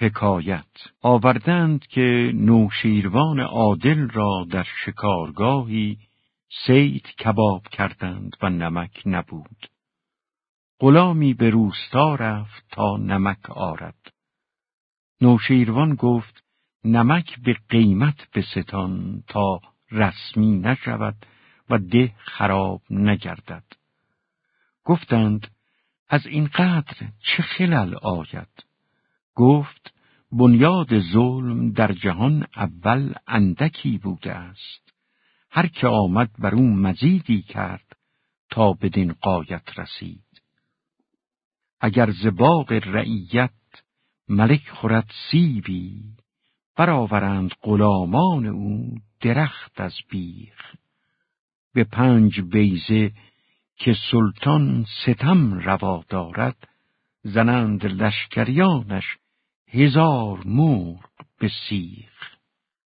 حکایت آوردند که نوشیروان عادل را در شکارگاهی سید کباب کردند و نمک نبود. غلامی به روستا رفت تا نمک آرد. نوشیروان گفت نمک به قیمت بستان تا رسمی نشود و ده خراب نگردد. گفتند از این قدر چه خلل آید؟ گفت بنیاد ظلم در جهان اول اندکی بوده است. هر که آمد بر او مزیدی کرد تا بدین قایت رسید. اگر زباغ رعیت ملک خورد سیبی برآورند غلامان او درخت از بیخ به پنج بیزه که سلطان ستم روا دارد زنند لشکریانش هزار مرغ به سیخ